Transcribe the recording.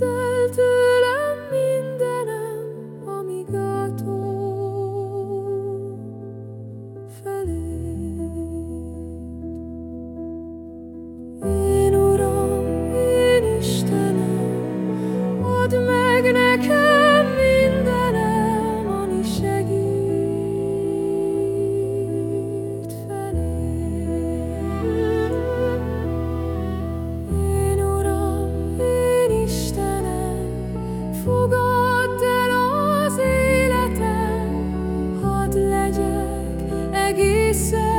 stellte say